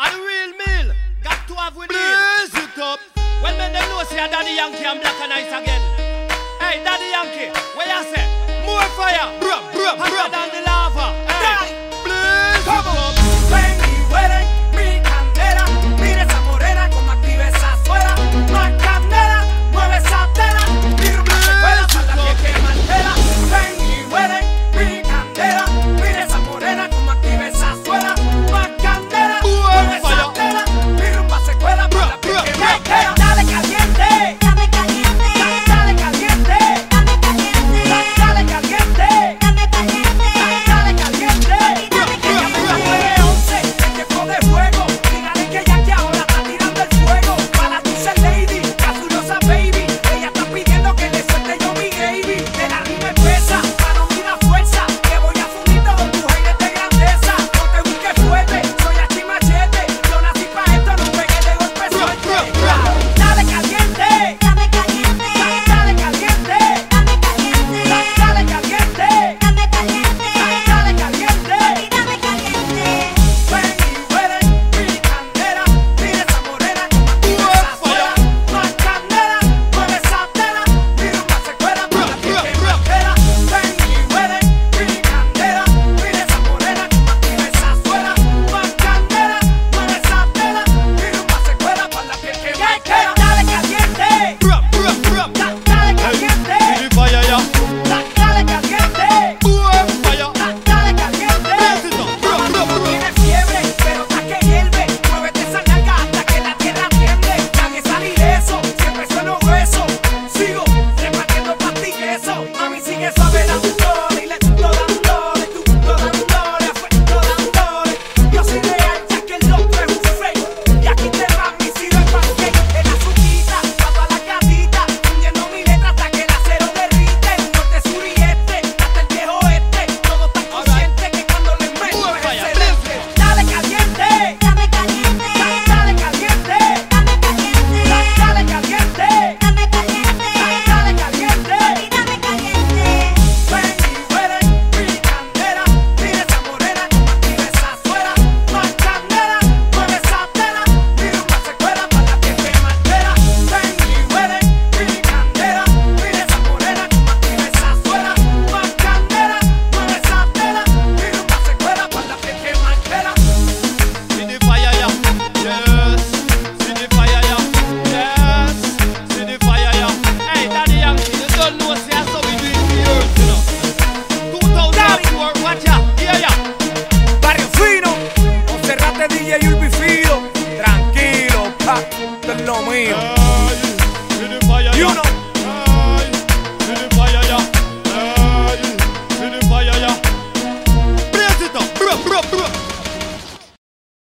And real meal, got to have with Blaze it up. Well, men them know say Daddy Yankee I'm Black and Ice again. Hey, Daddy Yankee, what you say? More fire, bruh, bruh, esto es lo mío.